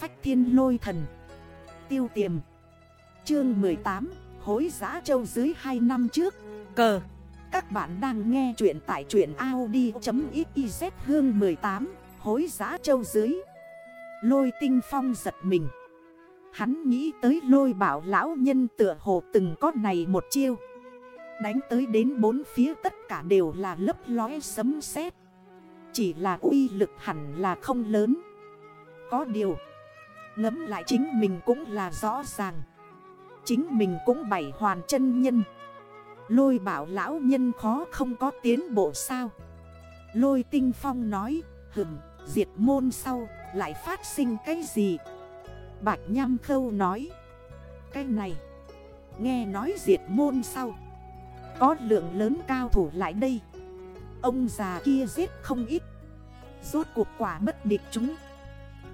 phách thiên lôi thần. Tiêu tiềm. Chương 18 Hối giã châu dưới 2 năm trước. Cờ. Các bạn đang nghe chuyện tại truyện Audi.xyz hương 18 Hối giã châu dưới. Lôi tinh phong giật mình. Hắn nghĩ tới lôi bảo lão nhân tựa hồ từng có này một chiêu. Đánh tới đến bốn phía tất cả đều là lấp lóe sấm sét. Chỉ là uy lực hẳn là không lớn. Có điều Ngấm lại chính mình cũng là rõ ràng. Chính mình cũng bảy hoàn chân nhân. Lôi bảo lão nhân khó không có tiến bộ sao? Lôi tinh phong nói Hừm diệt môn sau lại phát sinh cái gì? Bạch Nham Khâu nói, Cái này, Nghe nói diệt môn sau, Có lượng lớn cao thủ lại đây. Ông già kia giết không ít. Rốt cuộc quả bất địch chúng.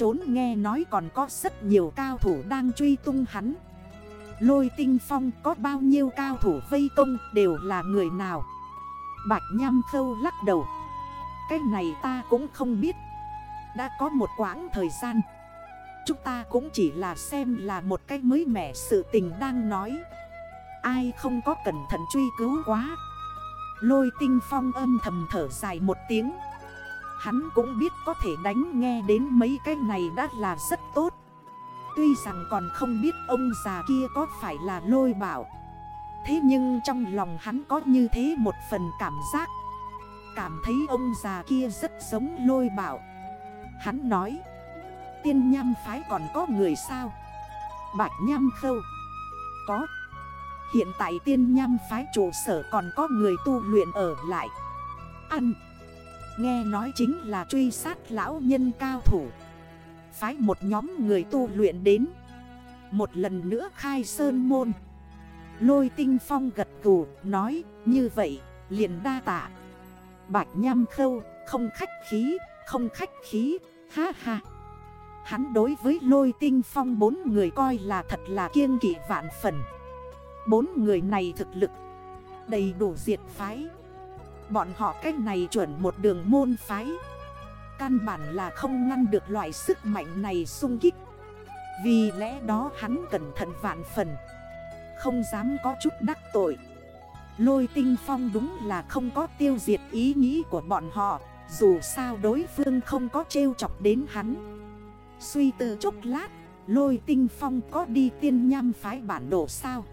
Trốn nghe nói còn có rất nhiều cao thủ đang truy tung hắn. Lôi tinh phong có bao nhiêu cao thủ vây công đều là người nào? Bạch Nham Khâu lắc đầu. Cái này ta cũng không biết. Đã có một quãng thời gian. Chúng ta cũng chỉ là xem là một cái mới mẻ sự tình đang nói. Ai không có cẩn thận truy cứu quá? Lôi tinh phong âm thầm thở dài một tiếng. Hắn cũng biết có thể đánh nghe đến mấy cái này đã là rất tốt. Tuy rằng còn không biết ông già kia có phải là lôi bảo. Thế nhưng trong lòng hắn có như thế một phần cảm giác. Cảm thấy ông già kia rất giống lôi bảo. Hắn nói, Tiên nham phái còn có người sao? Bạch nham khâu, Có. Hiện tại tiên nham phái trụ sở còn có người tu luyện ở lại. Ăn. Nghe nói chính là truy sát lão nhân cao thủ. Phái một nhóm người tu luyện đến. Một lần nữa khai sơn môn. Lôi tinh phong gật cù nói, như vậy, liền đa tạ. Bạch nham khâu, không khách khí, không khách khí, ha ha. Hắn đối với lôi tinh phong bốn người coi là thật là kiêng kỵ vạn phần. Bốn người này thực lực Đầy đủ diệt phái. Bọn họ cách này chuẩn một đường môn phái. Căn bản là không ngăn được loại sức mạnh này sung kích. Vì lẽ đó hắn cẩn thận vạn phần. Không dám có chút đắc tội. Lôi tinh phong đúng là không có tiêu diệt ý nghĩ của bọn họ. Dù sao đối phương không có trêu chọc đến hắn. Suy tư chốc lát, Lôi tinh phong có đi tiên nham phái bản đồ sao?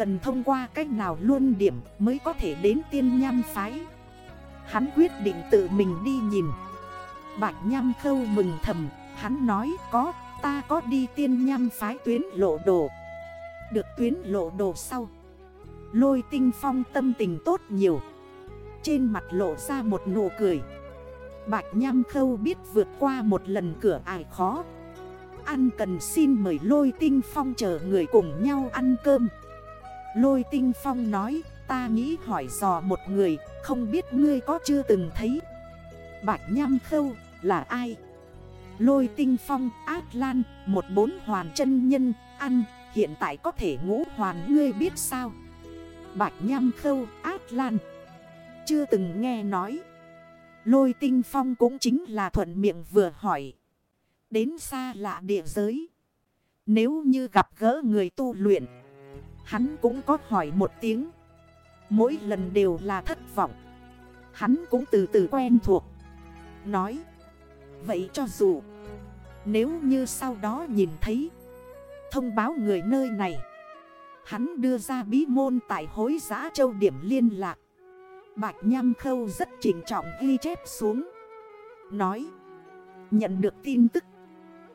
Cần thông qua cách nào luôn điểm mới có thể đến tiên nham phái. Hắn quyết định tự mình đi nhìn. Bạch nham khâu mừng thầm, Hắn nói, có, ta có đi tiên nham phái tuyến lộ đồ. Được tuyến lộ đồ sau, Lôi tinh phong tâm tình tốt nhiều. Trên mặt lộ ra một nụ cười. Bạch Nham Khâu biết vượt qua một lần cửa ải khó. Ăn cần xin mời Lôi Tinh Phong chờ người cùng nhau ăn cơm. Lôi Tinh Phong nói, Ta nghĩ hỏi dò một người, Không biết ngươi có chưa từng thấy Bạch Nham Khâu là ai Lôi Tinh Phong Át Lan, Một bốn hoàn chân nhân, Ăn, hiện tại có thể ngũ hoàn ngươi biết sao Bạch Nham Khâu Át Lan, Chưa từng nghe nói Lôi tinh phong cũng chính là thuận miệng vừa hỏi. Đến xa lạ địa giới. Nếu như gặp gỡ người tu luyện. Hắn cũng có hỏi một tiếng. Mỗi lần đều là thất vọng. Hắn cũng từ từ quen thuộc. Nói. Vậy cho dù. Nếu như sau đó nhìn thấy. Thông báo người nơi này. Hắn đưa ra bí môn tại hối giã châu điểm liên lạc. Bạch Nham Khâu rất trình trọng ghi chép xuống. Nói. Nhận được tin tức.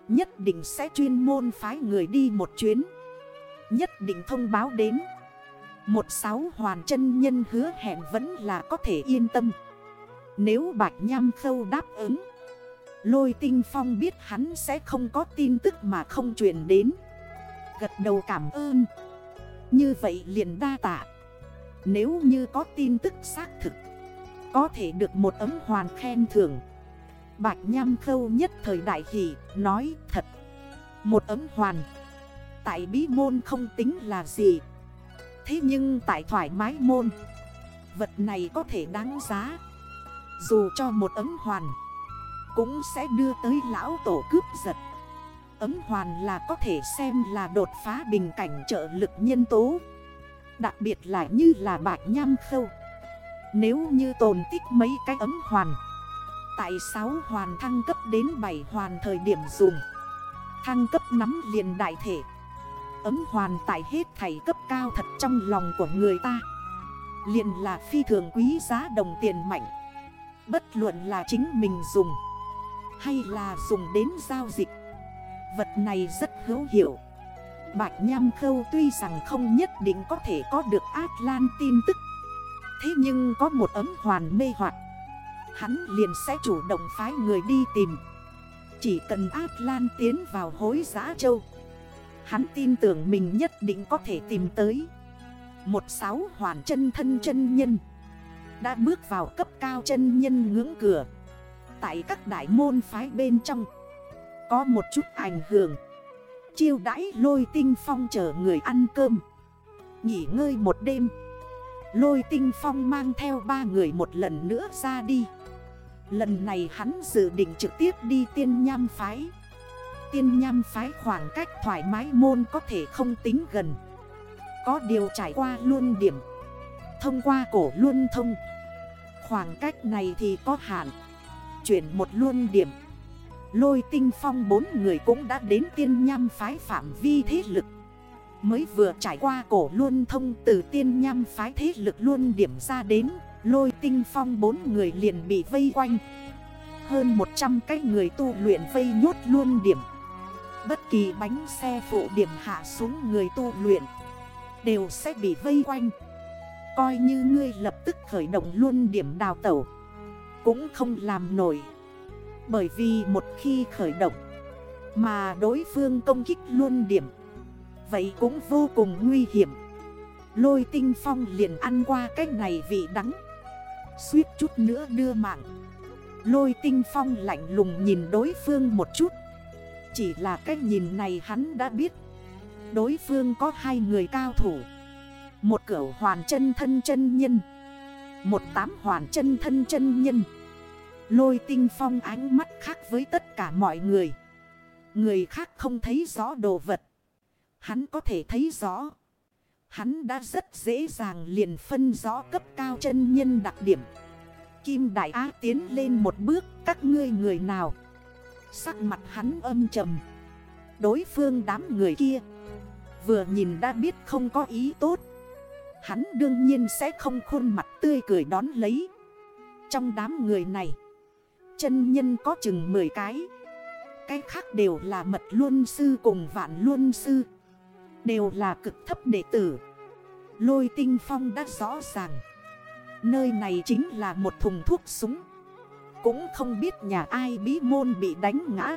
Nhất định sẽ chuyên môn phái người đi một chuyến. Nhất định thông báo đến. Một sáu hoàn chân nhân hứa hẹn vẫn là có thể yên tâm. Nếu Bạch Nham Khâu đáp ứng. Lôi tinh phong biết hắn sẽ không có tin tức mà không truyền đến. Gật đầu cảm ơn. Như vậy liền đa tạ. Nếu như có tin tức xác thực, Có thể được một ấm hoàn khen thưởng Bạch Nham Khâu nhất thời đại hỷ nói thật Một ấm hoàn Tại bí môn không tính là gì. Thế nhưng tại thoải mái môn, Vật này có thể đáng giá. Dù cho một ấm hoàn, Cũng sẽ đưa tới lão tổ cướp giật. Ấm hoàn là có thể xem là đột phá bình cảnh trợ lực nhân tố. Đặc biệt là như là bạc nham khâu. Nếu như tồn tích mấy cái ấm hoàn, Tại 6 hoàn thăng cấp đến 7 hoàn thời điểm dùng, Thăng cấp nắm liền đại thể. Ấm hoàn tại hết thảy cấp cao thật trong lòng của người ta. Liền là phi thường quý giá đồng tiền mạnh. Bất luận là chính mình dùng, Hay là dùng đến giao dịch, Vật này rất hữu hiệu. Bạch Nham Khâu tuy rằng không nhất định có thể có được Atlan tin tức, Thế nhưng có một ấm hoàn mê hoặc, Hắn liền sẽ chủ động phái người đi tìm. Chỉ cần Atlan tiến vào hối giã châu Hắn tin tưởng mình nhất định có thể tìm tới. Một sáu hoàn chân thân chân nhân. Đã bước vào cấp cao chân nhân ngưỡng cửa. Tại các đại môn phái bên trong, Có một chút ảnh hưởng. Chiêu đãi lôi tinh phong chờ người ăn cơm. Nghỉ ngơi một đêm. Lôi tinh phong mang theo ba người một lần nữa ra đi. Lần này hắn dự định trực tiếp đi tiên nham phái. Tiên nham phái khoảng cách thoải mái môn có thể không tính gần. Có điều trải qua luôn điểm, Thông qua cổ luôn thông. Khoảng cách này thì có hạn, Chuyển một luôn điểm. Lôi tinh phong bốn người cũng đã đến tiên nham phái phạm vi thế lực. Mới vừa trải qua cổ luôn thông từ tiên nham phái thế lực luôn điểm ra đến, Lôi tinh phong bốn người liền bị vây quanh. Hơn 100 cái người tu luyện vây nhốt luôn điểm. Bất kỳ bánh xe phụ điểm hạ xuống người tu luyện Đều sẽ bị vây quanh. Coi như ngươi lập tức khởi động luôn điểm đào tẩu Cũng không làm nổi. Bởi vì một khi khởi động Mà đối phương công kích luôn điểm, Vậy cũng vô cùng nguy hiểm. Lôi tinh phong liền ăn qua cách này vị đắng, Suýt chút nữa đưa mạng. Lôi tinh phong lạnh lùng nhìn đối phương một chút. Chỉ là cách nhìn này hắn đã biết. Đối phương có hai người cao thủ. Một cửu hoàn chân thân chân nhân. Một tám hoàn chân thân chân nhân. Lôi tinh phong ánh mắt khác với tất cả mọi người. Người khác không thấy rõ đồ vật. Hắn có thể thấy rõ. Hắn đã rất dễ dàng liền phân rõ cấp cao chân nhân đặc điểm. Kim Đại Á tiến lên một bước, các ngươi người nào? Sắc mặt hắn âm trầm. Đối phương đám người kia Vừa nhìn đã biết không có ý tốt. Hắn đương nhiên sẽ không khuôn mặt tươi cười đón lấy. Trong đám người này, Chân nhân có chừng 10 cái. Cái khác đều là mật luân sư cùng vạn luân sư. Đều là cực thấp đệ tử. Lôi tinh phong đã rõ ràng. Nơi này chính là một thùng thuốc súng. Cũng không biết nhà ai bí môn bị đánh ngã.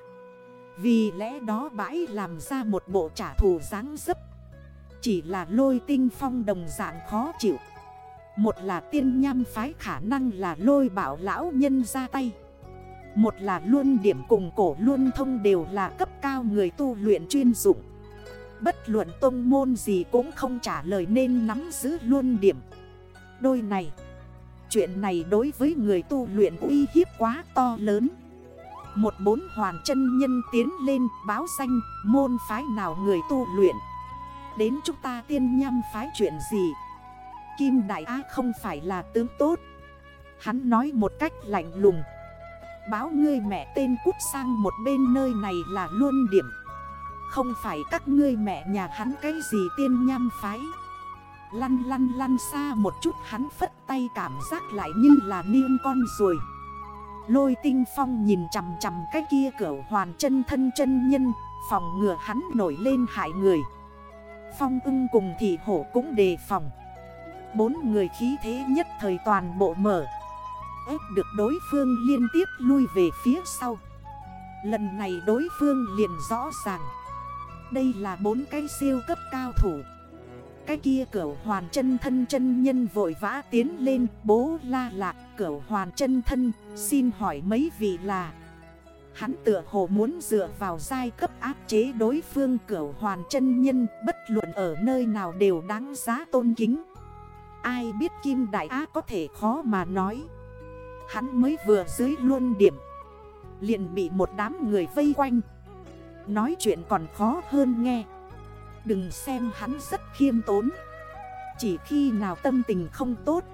Vì lẽ đó bãi làm ra một bộ trả thù dáng dấp. Chỉ là lôi tinh phong đồng dạng khó chịu. Một là tiên nham phái khả năng là lôi bảo lão nhân ra tay. Một là luôn điểm cùng cổ luôn thông đều là cấp cao người tu luyện chuyên dụng. Bất luận tông môn gì cũng không trả lời nên nắm giữ luôn điểm. Đôi này Chuyện này đối với người tu luyện uy hiếp quá to lớn. Một bốn hoàn chân nhân tiến lên báo danh, môn phái nào người tu luyện? Đến chúng ta tiên nhăm phái chuyện gì? Kim Đại Á không phải là tướng tốt. Hắn nói một cách lạnh lùng. Báo ngươi mẹ tên cút sang một bên nơi này là luôn điểm. Không phải các ngươi mẹ nhà hắn cái gì tiên nham phái. Lăn lăn lăn xa một chút hắn phất tay cảm giác lại như là niên con rồi. Lôi tinh phong nhìn chằm chằm cái kia cửa hoàn chân thân chân nhân, Phòng ngừa hắn nổi lên hại người. Phong ưng cùng thị hổ cũng đề phòng. Bốn người khí thế nhất thời toàn bộ mở. Ép được đối phương liên tiếp lui về phía sau. Lần này đối phương liền rõ ràng. Đây là bốn cái siêu cấp cao thủ cái kia cửu hoàn chân thân chân nhân vội vã tiến lên, Bố la lạc, cửu hoàn chân thân, Xin hỏi mấy vị là? Hắn tựa hồ muốn dựa vào giai cấp áp chế đối phương, cửu hoàn chân nhân, Bất luận ở nơi nào đều đáng giá tôn kính. Ai biết Kim Đại Á có thể khó mà nói. Hắn mới vừa dưới luôn điểm, Liền bị một đám người vây quanh. Nói chuyện còn khó hơn nghe. Đừng xem hắn rất khiêm tốn. Chỉ khi nào tâm tình không tốt,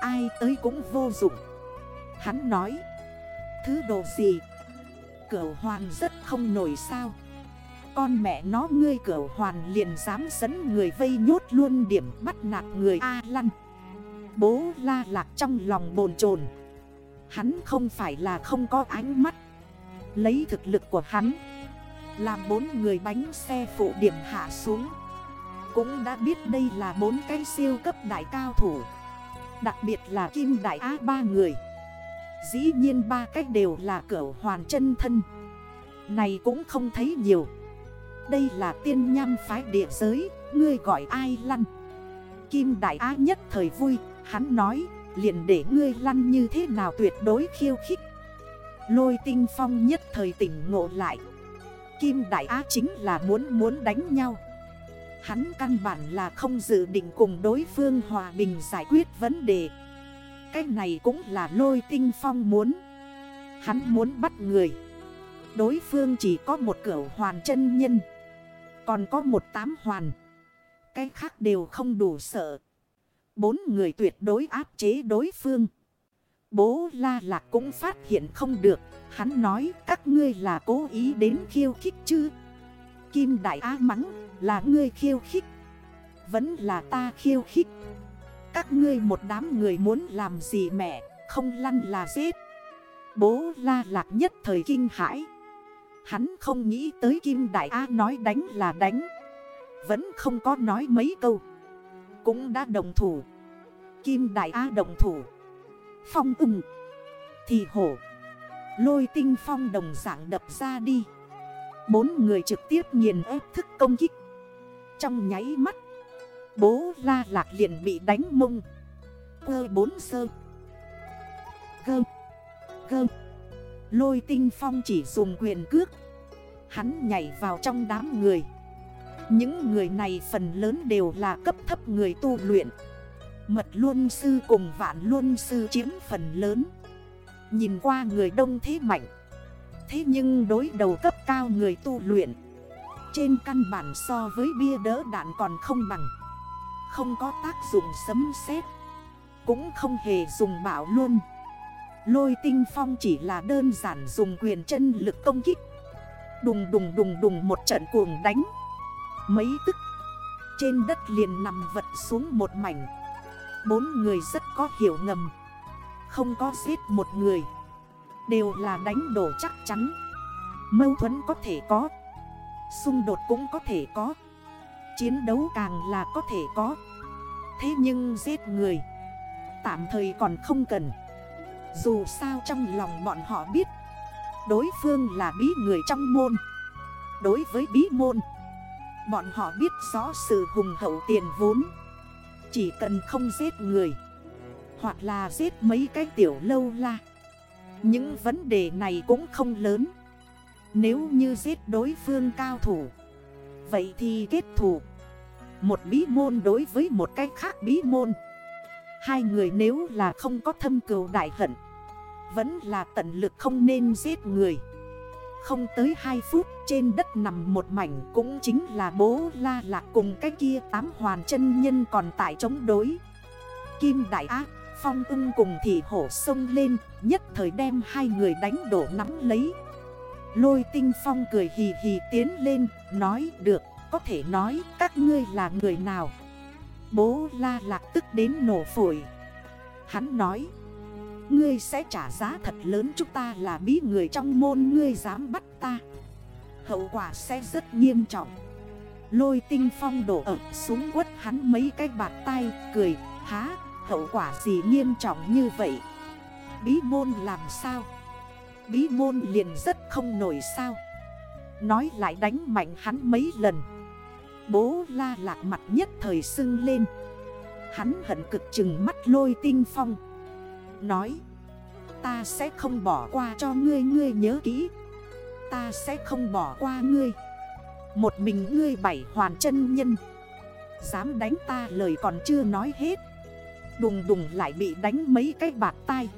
Ai tới cũng vô dụng. Hắn nói, Thứ đồ gì? Cửu hoàn rất không nổi sao? Con mẹ nó ngươi cửu hoàn liền dám dẫn người vây nhốt luôn điểm bắt nạt người A lăn Bố la lạc trong lòng bồn chồn. Hắn không phải là không có ánh mắt. Lấy thực lực của hắn làm bốn người bánh xe phụ điểm hạ xuống. Cũng đã biết đây là bốn cái siêu cấp đại cao thủ. Đặc biệt là kim đại á ba người. Dĩ nhiên ba cách đều là cỡ hoàn chân thân. Này cũng không thấy nhiều. Đây là tiên nham phái địa giới, Ngươi gọi ai lăn? Kim đại á nhất thời vui, Hắn nói, liền để ngươi lăn như thế nào tuyệt đối khiêu khích. Lôi tinh phong nhất thời tỉnh ngộ lại. Kim Đại Á chính là muốn muốn đánh nhau. Hắn căn bản là không dự định cùng đối phương hòa bình giải quyết vấn đề. Cái này cũng là lôi tinh phong muốn. Hắn muốn bắt người. Đối phương chỉ có một cửa hoàn chân nhân. Còn có một tám hoàn. Cái khác đều không đủ sợ. Bốn người tuyệt đối áp chế đối phương. Bố la lạc cũng phát hiện không được. Hắn nói, các ngươi là cố ý đến khiêu khích chứ? Kim đại á mắng, là ngươi khiêu khích? Vẫn là ta khiêu khích? Các ngươi một đám người muốn làm gì mẹ? Không lăn là giết. Bố la lạc nhất thời kinh hãi. Hắn không nghĩ tới Kim Đại a nói đánh là đánh. Vẫn không có nói mấy câu. Cũng đã đồng thủ. Kim Đại a đồng thủ. Phong ưng Thì hổ. Lôi tinh phong đồng dạng đập ra đi. Bốn người trực tiếp nghiền ép thức công kích. Trong nháy mắt, Bố la lạc liền bị đánh mông. Cơ bốn sơ. Gơ. Gơ. Lôi tinh phong chỉ dùng quyền cước. Hắn nhảy vào trong đám người. Những người này phần lớn đều là cấp thấp người tu luyện. Mật luân sư cùng vạn luân sư chiếm phần lớn. Nhìn qua người đông thế mạnh. Thế nhưng đối đầu cấp cao người tu luyện. Trên căn bản so với bia đỡ đạn còn không bằng. Không có tác dụng sấm sét. Cũng không hề dùng bảo luôn Lôi tinh phong chỉ là đơn giản dùng quyền chân lực công kích. Đùng đùng đùng đùng một trận cuồng đánh. Mấy tức. Trên đất liền nằm vật xuống một mảnh. Bốn người rất có hiểu ngầm. Không có giết một người. Đều là đánh đổ chắc chắn. Mâu thuẫn có thể có. Xung đột cũng có thể có. Chiến đấu càng là có thể có. Thế nhưng giết người, Tạm thời còn không cần. Dù sao trong lòng bọn họ biết, Đối phương là bí người trong môn. Đối với bí môn, Bọn họ biết rõ sự hùng hậu tiền vốn. Chỉ cần không giết người, Hoặc là giết mấy cái tiểu lâu la. Những vấn đề này cũng không lớn. Nếu như giết đối phương cao thủ, Vậy thì kết thủ Một bí môn đối với một cách khác bí môn. Hai người nếu là không có thâm cừu đại hận, Vẫn là tận lực không nên giết người. Không tới 2 phút, trên đất nằm một mảnh Cũng chính là bố la lạc cùng cái kia tám hoàn chân nhân còn tại chống đối. Kim đại ác Phong ưng cùng thị hổ sông lên, Nhất thời đem hai người đánh đổ nắm lấy. Lôi tinh phong cười hì hì tiến lên, Nói, được, có thể nói các ngươi là người nào? Bố la lạc tức đến nổ phổi. Hắn nói Ngươi sẽ trả giá thật lớn, chúng ta là bí người trong môn, ngươi dám bắt ta. Hậu quả sẽ rất nghiêm trọng. Lôi tinh phong đổ ẩm xuống quất hắn mấy cái bạt tay, Cười, há, Hậu quả gì nghiêm trọng như vậy? Bí môn làm sao? Bí môn liền rất không nổi sao? Nói lại đánh mạnh hắn mấy lần. Bố la lạc mặt nhất thời sưng lên. Hắn hận cực chừng mắt lôi tinh phong. Nói, Ta sẽ không bỏ qua cho ngươi ngươi nhớ kỹ. Ta sẽ không bỏ qua ngươi. Một mình ngươi bảy hoàn chân nhân. Dám đánh ta, lời còn chưa nói hết. Đùng đùng lại bị đánh mấy cái bạt tay